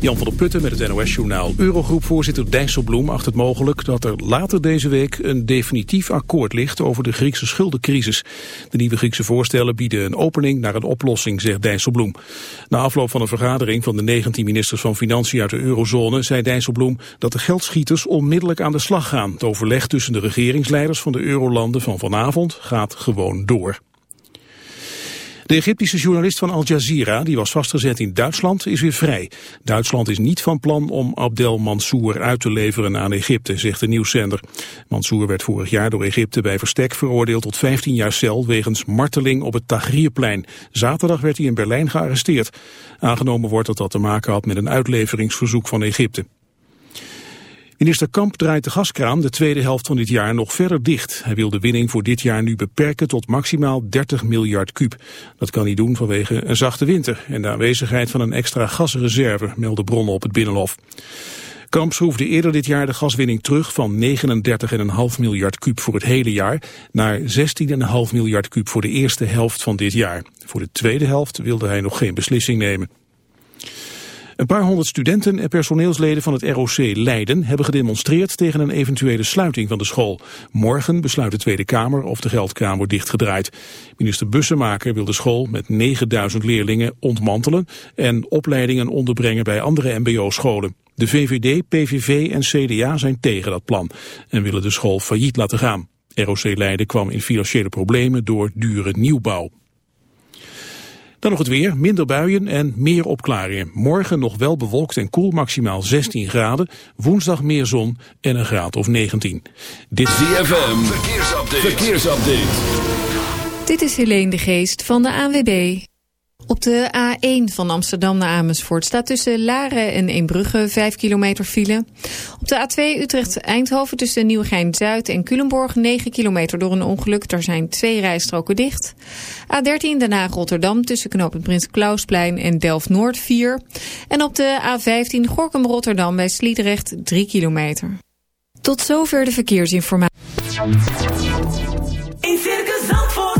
Jan van der Putten met het NOS-journaal. Eurogroepvoorzitter Dijsselbloem acht het mogelijk dat er later deze week een definitief akkoord ligt over de Griekse schuldencrisis. De nieuwe Griekse voorstellen bieden een opening naar een oplossing, zegt Dijsselbloem. Na afloop van een vergadering van de 19 ministers van Financiën uit de eurozone zei Dijsselbloem dat de geldschieters onmiddellijk aan de slag gaan. Het overleg tussen de regeringsleiders van de eurolanden van vanavond gaat gewoon door. De Egyptische journalist van Al Jazeera, die was vastgezet in Duitsland, is weer vrij. Duitsland is niet van plan om Abdel Mansour uit te leveren aan Egypte, zegt de nieuwszender. Mansour werd vorig jaar door Egypte bij verstek veroordeeld tot 15 jaar cel wegens marteling op het Tahrirplein. Zaterdag werd hij in Berlijn gearresteerd. Aangenomen wordt dat dat te maken had met een uitleveringsverzoek van Egypte. Minister Kamp draait de gaskraan de tweede helft van dit jaar nog verder dicht. Hij wil de winning voor dit jaar nu beperken tot maximaal 30 miljard kuub. Dat kan hij doen vanwege een zachte winter en de aanwezigheid van een extra gasreserve, melden bronnen op het Binnenhof. Kamp schroefde eerder dit jaar de gaswinning terug van 39,5 miljard kuub voor het hele jaar naar 16,5 miljard kuub voor de eerste helft van dit jaar. Voor de tweede helft wilde hij nog geen beslissing nemen. Een paar honderd studenten en personeelsleden van het ROC Leiden hebben gedemonstreerd tegen een eventuele sluiting van de school. Morgen besluit de Tweede Kamer of de geldkraan wordt dichtgedraaid. Minister Bussemaker wil de school met 9000 leerlingen ontmantelen en opleidingen onderbrengen bij andere mbo-scholen. De VVD, PVV en CDA zijn tegen dat plan en willen de school failliet laten gaan. ROC Leiden kwam in financiële problemen door dure nieuwbouw. Dan nog het weer, minder buien en meer opklaringen. Morgen nog wel bewolkt en koel, maximaal 16 graden. Woensdag meer zon en een graad of 19. Dit is DFM, verkeersupdate. verkeersupdate. Dit is Helene de Geest van de ANWB. Op de A1 van Amsterdam naar Amersfoort staat tussen Laren en Eembrugge 5 kilometer file. Op de A2 Utrecht-Eindhoven tussen Nieuwegein-Zuid en Culemborg 9 kilometer door een ongeluk. Er zijn twee rijstroken dicht. A13 Den Haag-Rotterdam tussen knooppunt Prins Klausplein en Delft-Noord 4. En op de A15 Gorkum-Rotterdam bij Sliedrecht 3 kilometer. Tot zover de verkeersinformatie. In Circus Zandvoort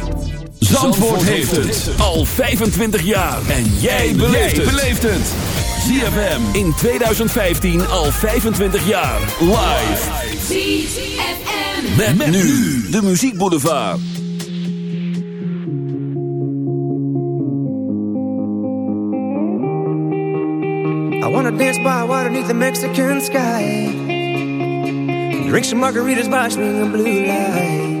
Zandvoort heeft het al 25 jaar. En jij beleeft het. ZFM in 2015 al 25 jaar. Live. ZFM. Met, met nu de Muziek Boulevard. I wanna dance by water beneath the Mexican sky. Drink some margaritas by swinging blue lights.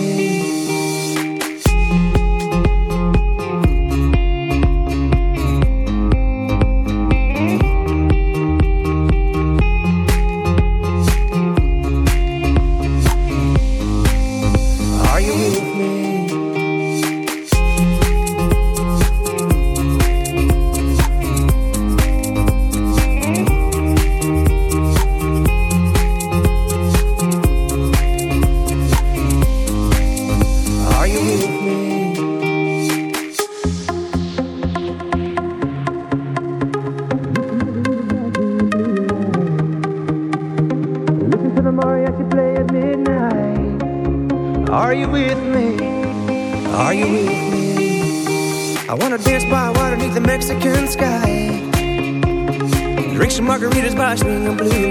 watch me and bleed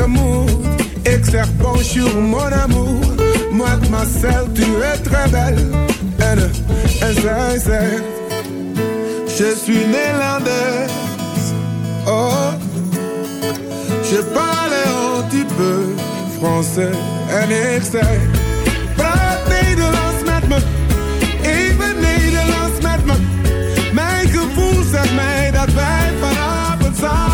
amour, exerce sur mon amour. Moi, ma sœur, tu es très belle. Elle, elle, sincère. Je suis néerlandaise. Oh, je parle un petit peu français. En ik zeg: praat Nederlands met me. Even Nederlands met me. Mijn gevoel zegt mij dat wij vanavond samen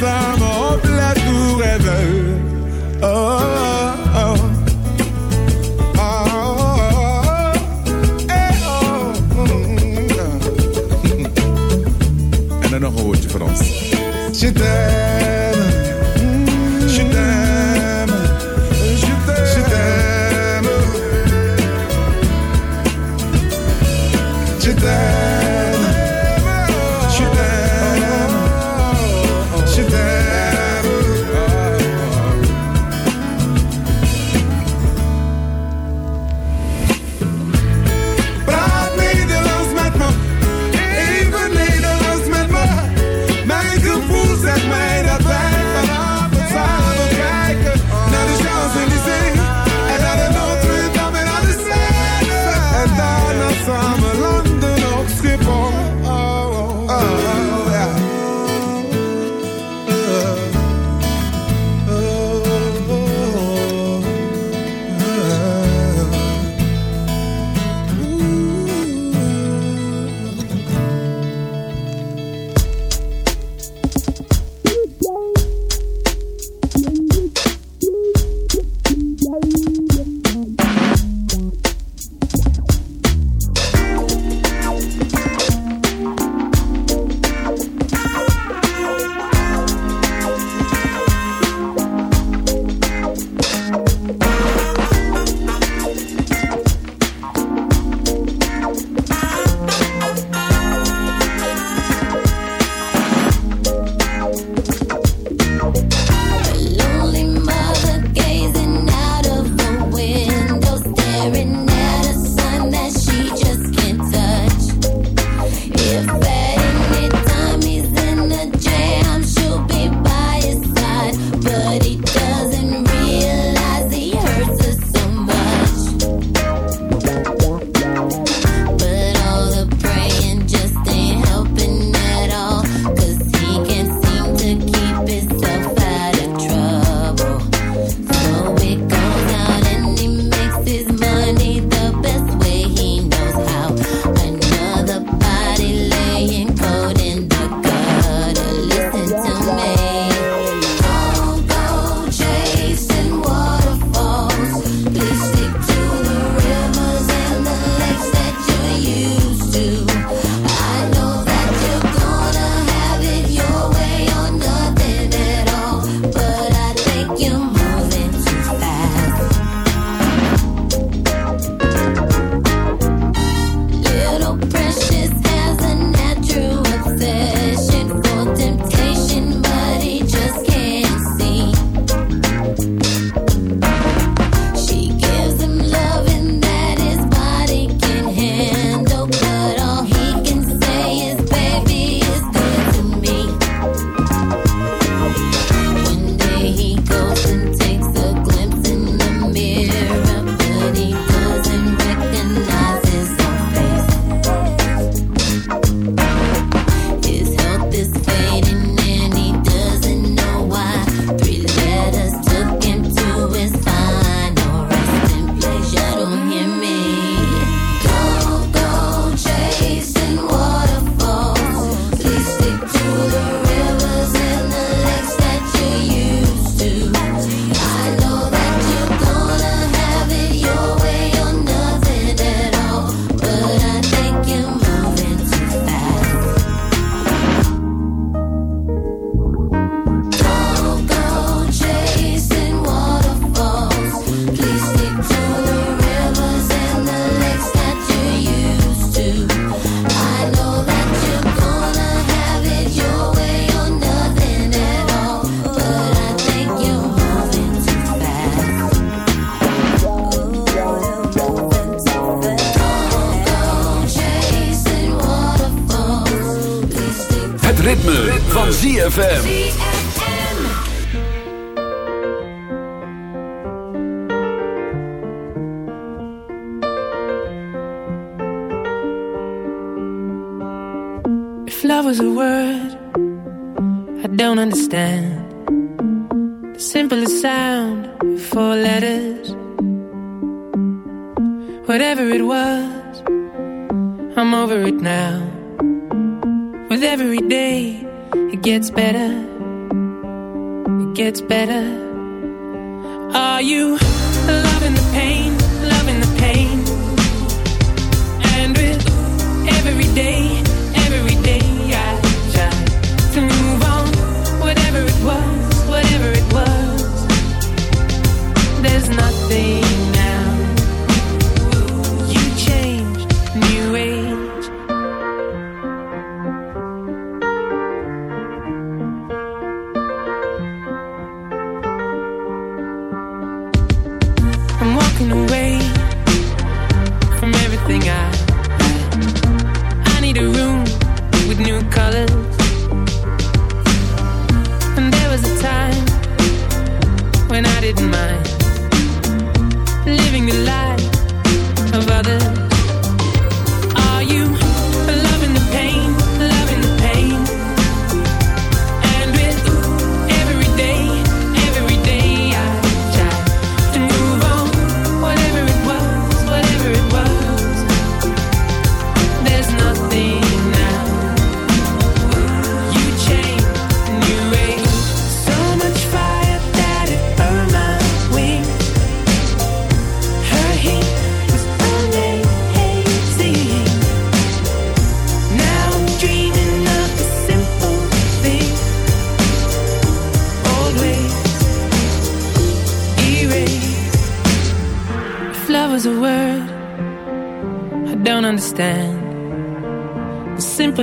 femme hop la tour est ZFM. If love was a word, I don't understand. The simplest sound, four letters. Whatever it was, I'm over it now gets better. It gets better. Are you loving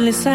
listen.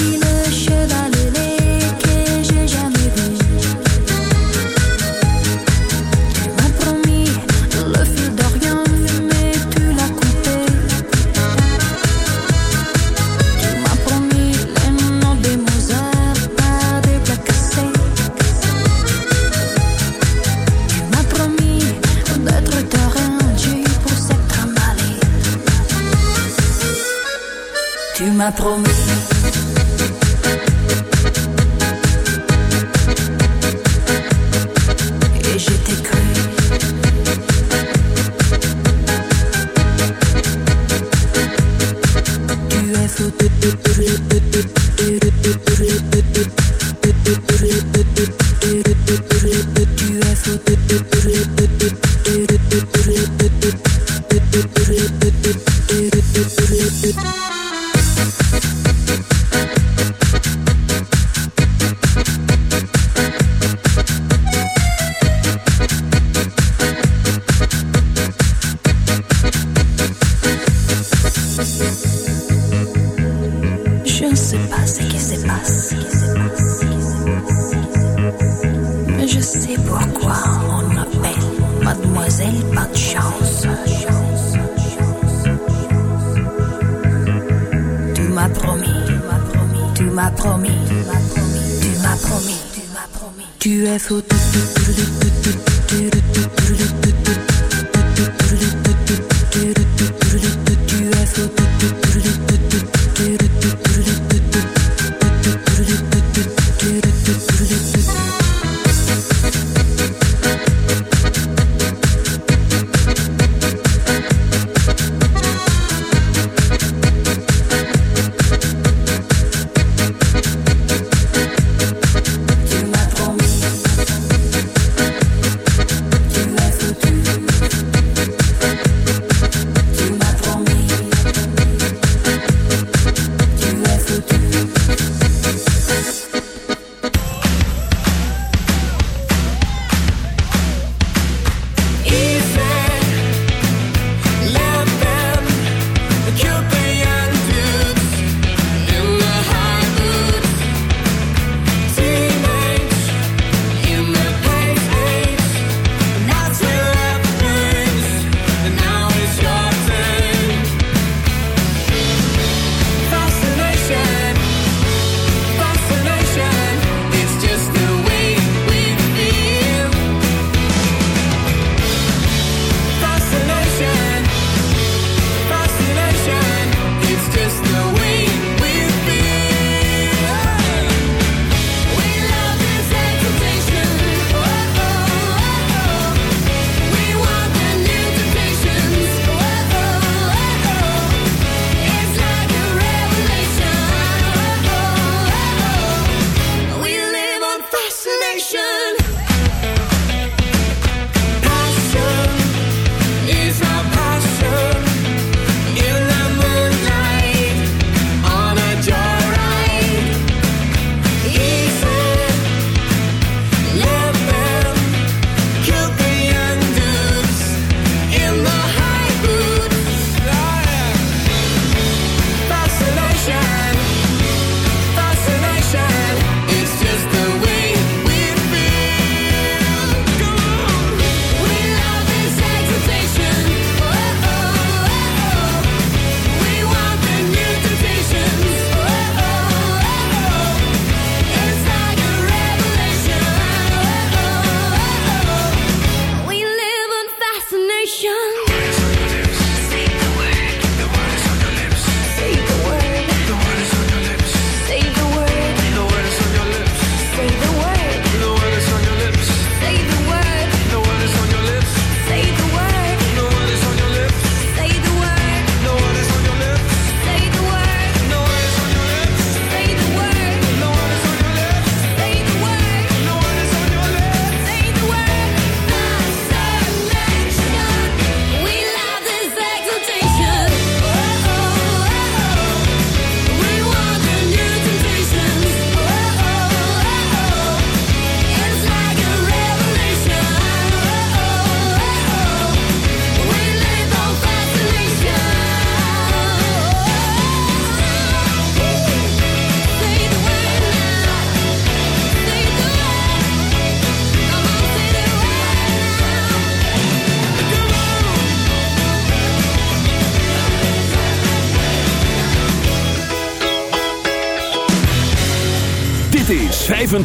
Le cheval léger que j'ai jamais vu. Tu m'as promis le fil d'Orient, mais tu l'as coupé. Tu m'as promis les noms des Mozarts, pas des placassés. Tu m'as promis d'être t'arrêté pour cette trambalée. Tu m'as promis.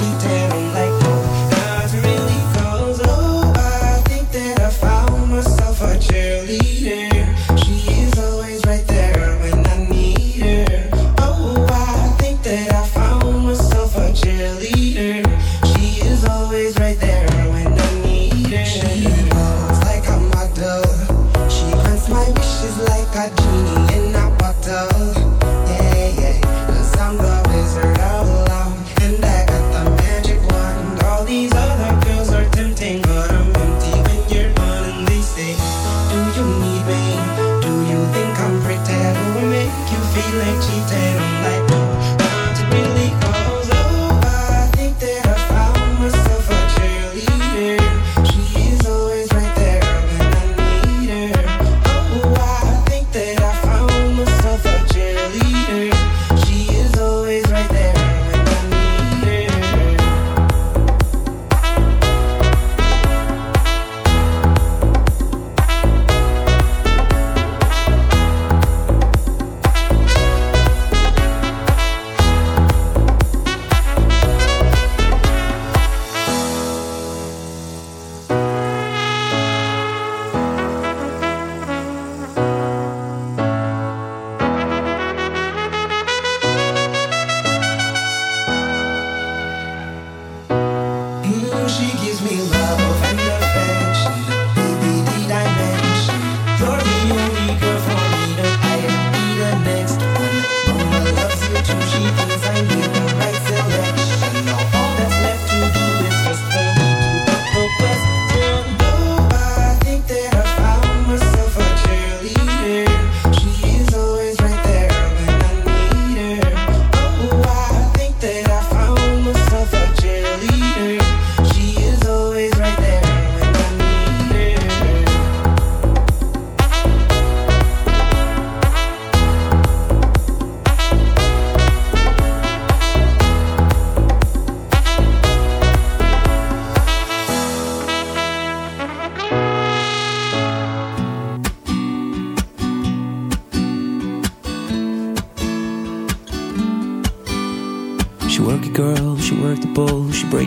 she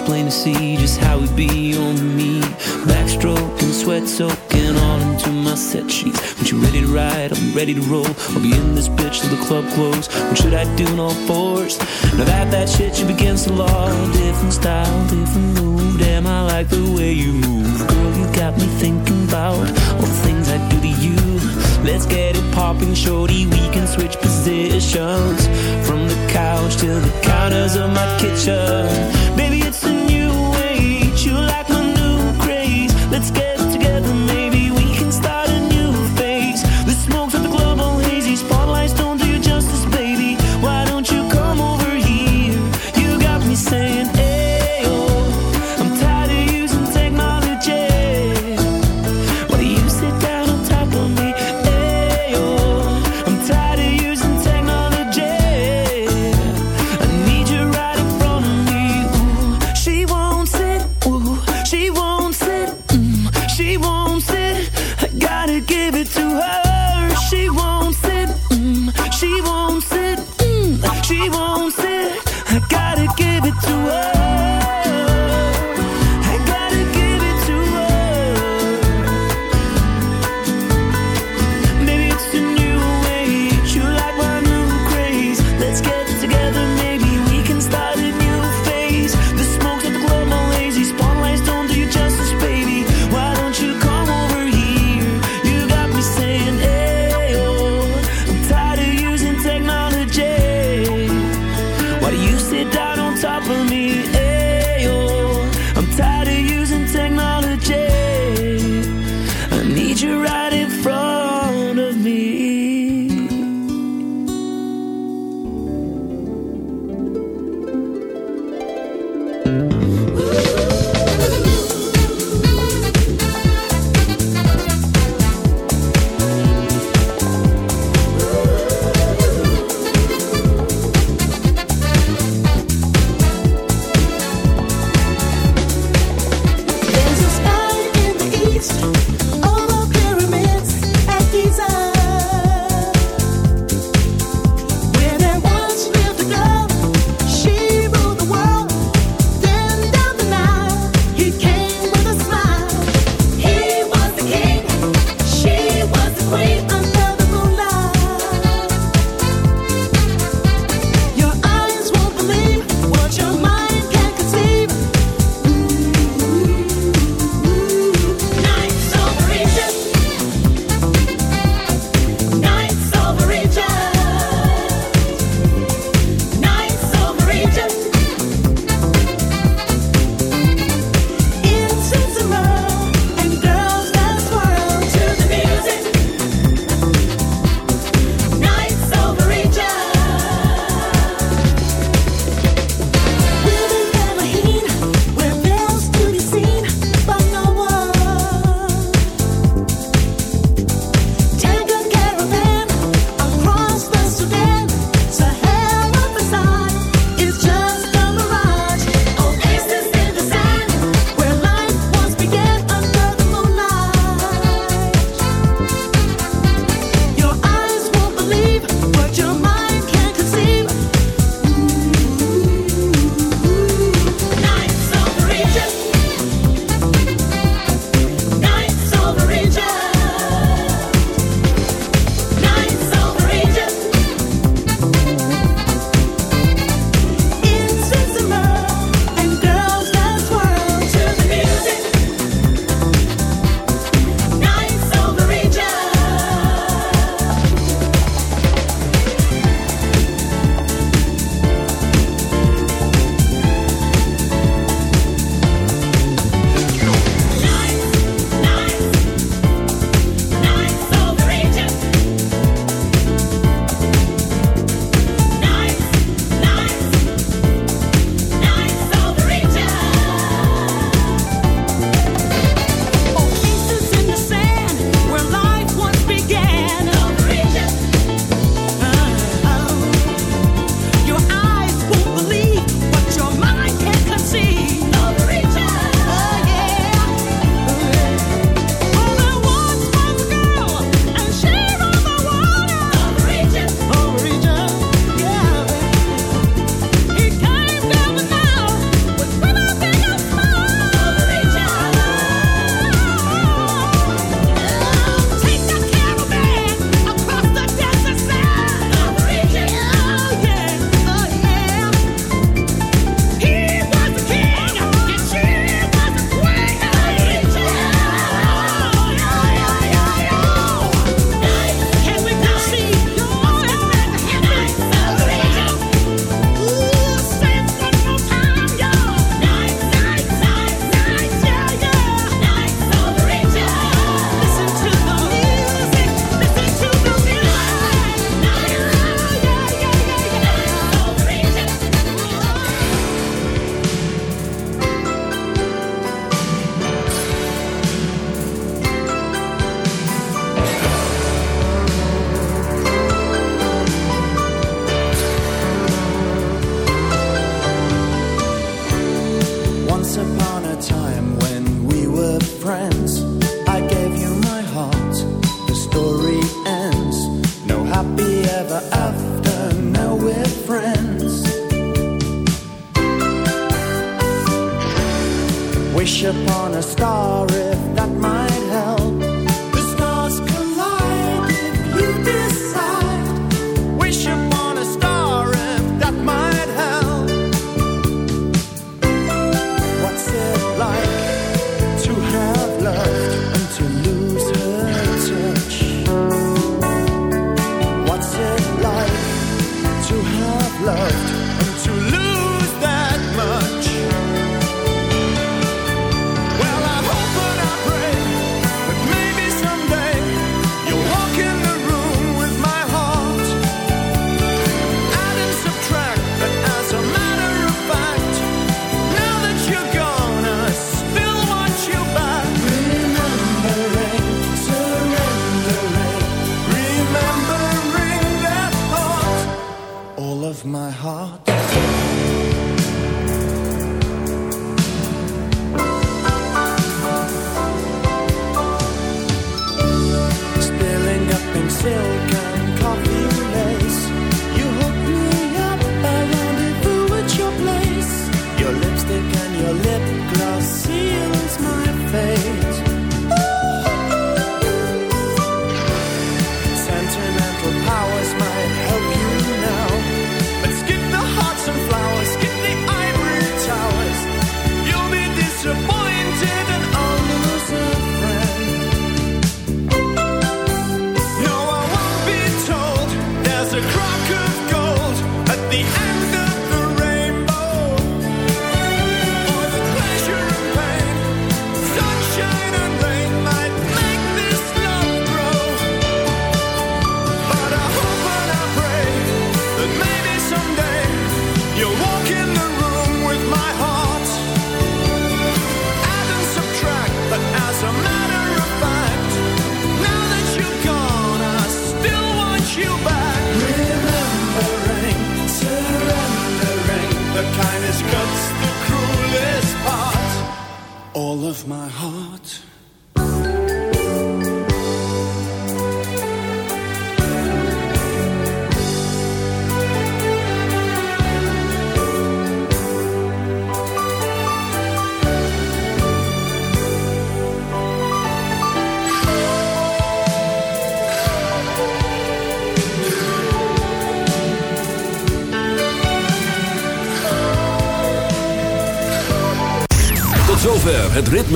It's plain to see just how we be on me. Backstroking, sweat soaking all into my set sheets. When you ready to ride, be ready to roll. I'll be in this bitch till the club close. What should I do in all fours? Now that that shit you against the law. Different style, different move. Damn, I like the way you move. Girl, you got me thinking about all the things I do to you. Let's get it popping, shorty. We can switch positions from the couch to the counters of my kitchen. Baby,